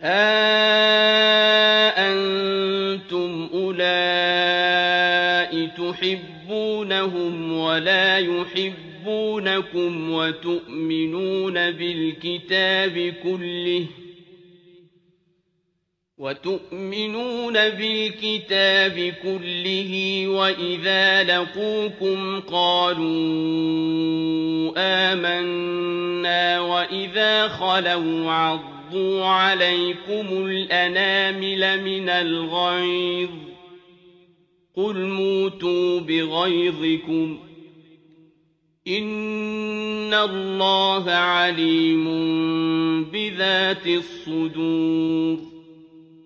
هَا أَنتُمْ أُولَاءِ تُحِبُّونَهُمْ وَلَا يُحِبُّونَكُمْ وَتُؤْمِنُونَ بِالْكِتَابِ كُلِّهِ وَإِذَا لَقُوكُمْ قَالُوا آمَنَّا وَإِذَا خَلَوْا عَضُّوا عَلَيْكُمُ الْأَنَامِلَ مِنَ الْغَيْظِ ۚ قُلْ مُوتُوا بِغَيْظِكُمْ ۗ إِنَّ اللَّهَ عَلِيمٌ بِذَاتِ الصُّدُورِ